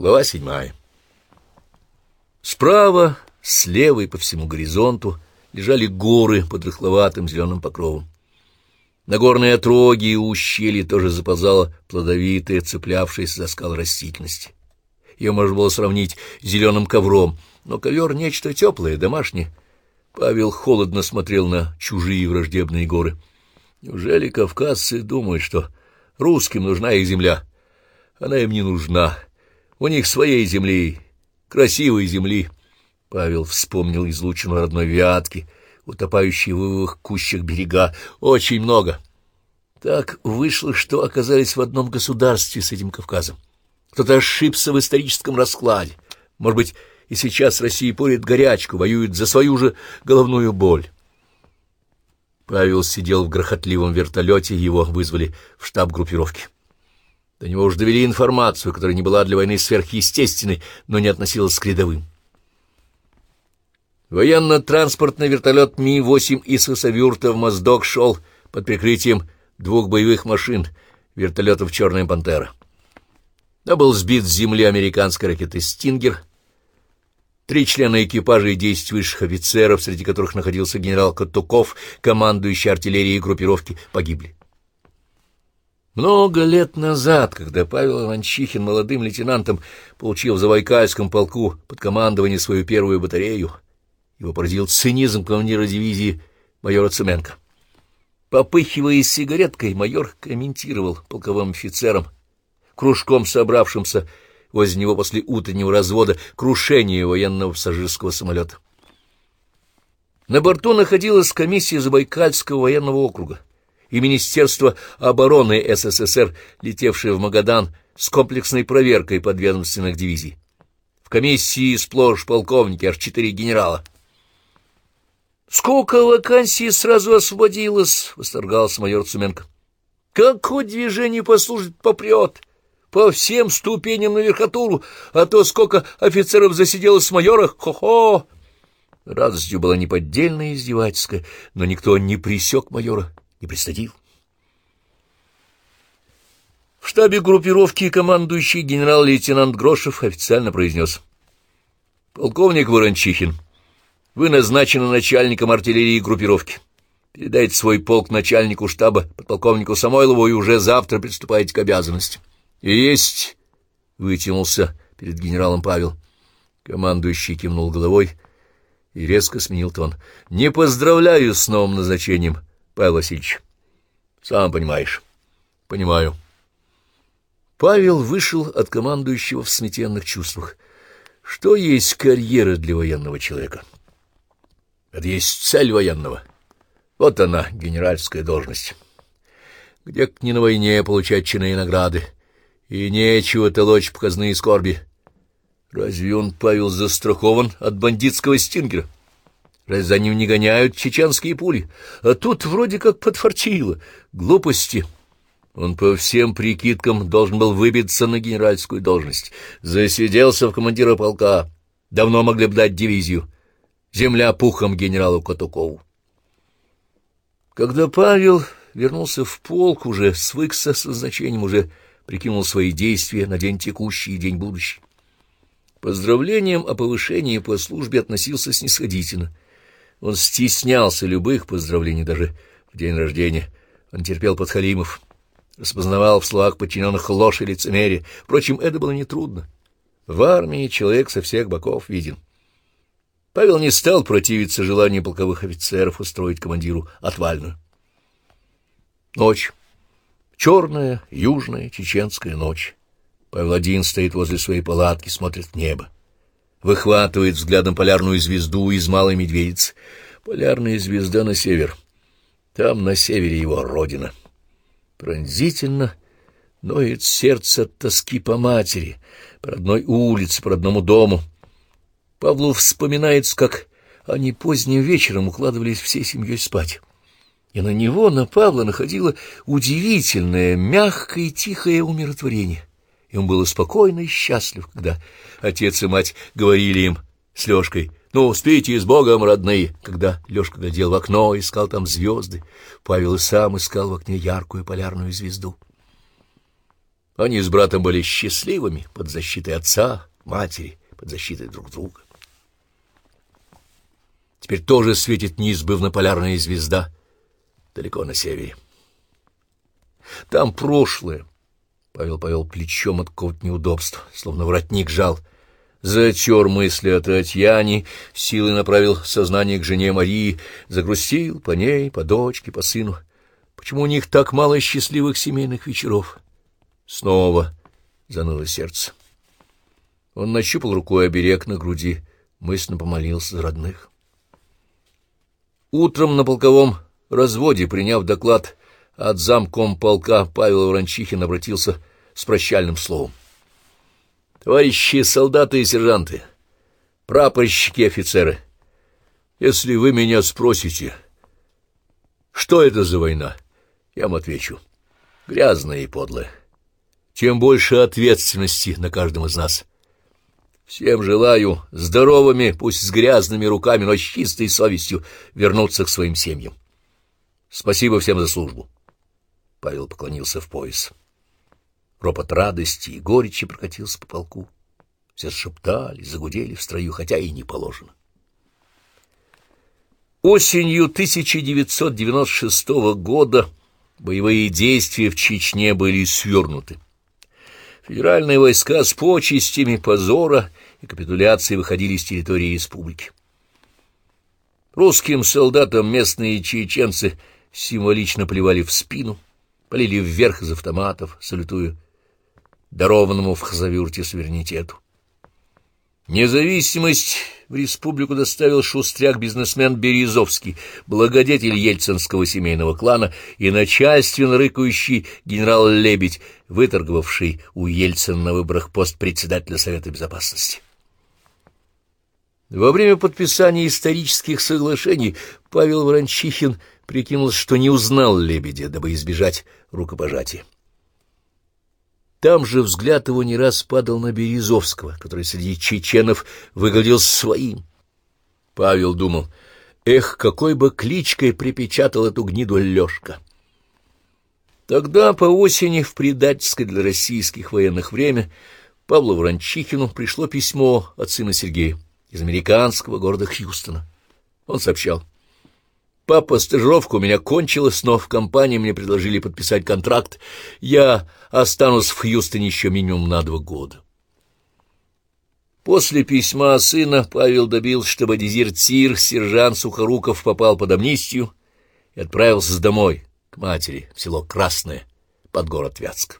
Глава седьмая. Справа, слева и по всему горизонту лежали горы под рыхловатым зеленым покровом. На горные отроги и ущелья тоже заползала плодовитая, цеплявшаяся за скал растительности. Ее можно было сравнить с зеленым ковром, но ковер — нечто теплое, домашнее. Павел холодно смотрел на чужие враждебные горы. Неужели кавказцы думают, что русским нужна их земля? Она им не нужна. У них своей земли, красивой земли. Павел вспомнил излучину родной Вятки, утопающие в их кущах берега. Очень много. Так вышло, что оказались в одном государстве с этим Кавказом. Кто-то ошибся в историческом раскладе. Может быть, и сейчас Россия порит горячку, воюет за свою же головную боль. Павел сидел в грохотливом вертолете, его вызвали в штаб группировки. До него уже довели информацию, которая не была для войны сверхъестественной, но не относилась к рядовым. Военно-транспортный вертолет Ми-8 из Хасавюрта в Моздок шел под прикрытием двух боевых машин, вертолетов «Черная пантера». Да был сбит с земли американской ракеты «Стингер». Три члена экипажа и десять высших офицеров, среди которых находился генерал Катуков, командующий артиллерией группировки, погибли. Много лет назад, когда Павел Иванчихин молодым лейтенантом получил в Завайкальском полку под командование свою первую батарею, его поразил цинизм командира дивизии майора Цеменко. Попыхивая сигареткой, майор комментировал полковым офицерам, кружком собравшимся возле него после утреннего развода, крушение военного пассажирского самолета. На борту находилась комиссия Забайкальского военного округа и Министерство обороны СССР, летевшее в Магадан с комплексной проверкой подведомственных дивизий. В комиссии сплошь полковники, аж четыре генерала. «Сколько вакансий сразу освободилось!» — восторгался майор Цуменко. «Какое движение послужит попрет!» по всем ступеням на верхотуру, а то сколько офицеров засиделось с майора, хо-хо!» Радостью была неподдельная издевательская, но никто не присек майора, не пристыдил. В штабе группировки командующий генерал-лейтенант Грошев официально произнес. «Полковник Ворончихин, вы назначены начальником артиллерии группировки. Передайте свой полк начальнику штаба, подполковнику Самойлову, и уже завтра приступаете к обязанностям». «Есть!» — вытянулся перед генералом Павел. Командующий кивнул головой и резко сменил тон. «Не поздравляю с новым назначением, Павел Васильевич. Сам понимаешь». «Понимаю». Павел вышел от командующего в сметенных чувствах. Что есть карьера для военного человека? Это есть цель военного. Вот она, генеральская должность. Где не на войне получать чины и награды, и нечего толочь показные скорби. Разве он, Павел, застрахован от бандитского стингера? Разве за ним не гоняют чеченские пули? А тут вроде как подфартило. Глупости. Он по всем прикидкам должен был выбиться на генеральскую должность. Засиделся в командира полка. Давно могли бы дать дивизию. Земля пухом генералу Катукову. Когда Павел вернулся в полк, уже свыкся со значением, уже прикинул свои действия на день текущий и день будущий. Поздравлением о повышении по службе относился снисходительно. Он стеснялся любых поздравлений даже в день рождения. Он терпел подхалимов, распознавал в словах подчиненных ложь и лицемерие. Впрочем, это было нетрудно. В армии человек со всех боков виден. Павел не стал противиться желанию полковых офицеров устроить командиру отвальную. Ночь. Черная, южная, чеченская ночь. Павел один стоит возле своей палатки, смотрит в небо. Выхватывает взглядом полярную звезду из Малой Медведицы. Полярная звезда на север. Там на севере его родина. Пронзительно ноет сердце от тоски по матери, по родной улице, по родному дому. Павлу вспоминается, как они поздним вечером укладывались всей семьей спать и на него, на Павла, находило удивительное, мягкое и тихое умиротворение. И он был спокойно и счастлив, когда отец и мать говорили им с Лёшкой, «Ну, спите с Богом, родные!» Когда Лёшка глядел в окно, искал там звезды, Павел и сам искал в окне яркую полярную звезду. Они с братом были счастливыми под защитой отца, матери, под защитой друг друга. Теперь тоже светит неизбывно-полярная звезда далеко на севере. Там прошлое. Павел повел плечом от какого-то неудобства, словно воротник жал. Затер мысли о Татьяне, силой направил сознание к жене Марии, загрустил по ней, по дочке, по сыну. Почему у них так мало счастливых семейных вечеров? Снова заныло сердце. Он нащупал рукой оберег на груди, мысленно помолился за родных. Утром на полковом разводе, приняв доклад от замком полка, Павел Ворончихин обратился с прощальным словом. «Товарищи солдаты и сержанты, прапорщики и офицеры, если вы меня спросите, что это за война, я вам отвечу, грязная и подлая. Тем больше ответственности на каждом из нас». Всем желаю здоровыми, пусть с грязными руками, но с чистой совестью вернуться к своим семьям. Спасибо всем за службу. Павел поклонился в пояс. Ропот радости и горечи прокатился по полку. Все шептали, загудели в строю, хотя и не положено. Осенью 1996 года боевые действия в Чечне были свернуты. Федеральные войска с почестями позора и капитуляцией выходили с территории республики. Русским солдатам местные чеченцы символично плевали в спину, полили вверх из автоматов, салютуя дарованному в Хазавюрте суверенитету. Независимость в республику доставил шустряк-бизнесмен Березовский, благодетель ельцинского семейного клана и начальственно рыкающий генерал Лебедь, выторговавший у Ельцина на выборах пост председателя Совета Безопасности. Во время подписания исторических соглашений Павел Ворончихин прикинулся, что не узнал Лебедя, дабы избежать рукопожатия. Там же взгляд его не раз падал на Березовского, который среди чеченов выглядел своим. Павел думал, эх, какой бы кличкой припечатал эту гниду Лёшка. Тогда по осени в предательское для российских военных время Павлу Ворончихину пришло письмо от сына Сергея из американского города Хьюстона. Он сообщал, Папа, стажировка у меня кончилась, но в компании мне предложили подписать контракт. Я останусь в Хьюстоне еще минимум на два года. После письма сына Павел добился, чтобы дезертир, сержант Сухоруков попал под амнистию и отправился домой, к матери, в село Красное, под город Вятск.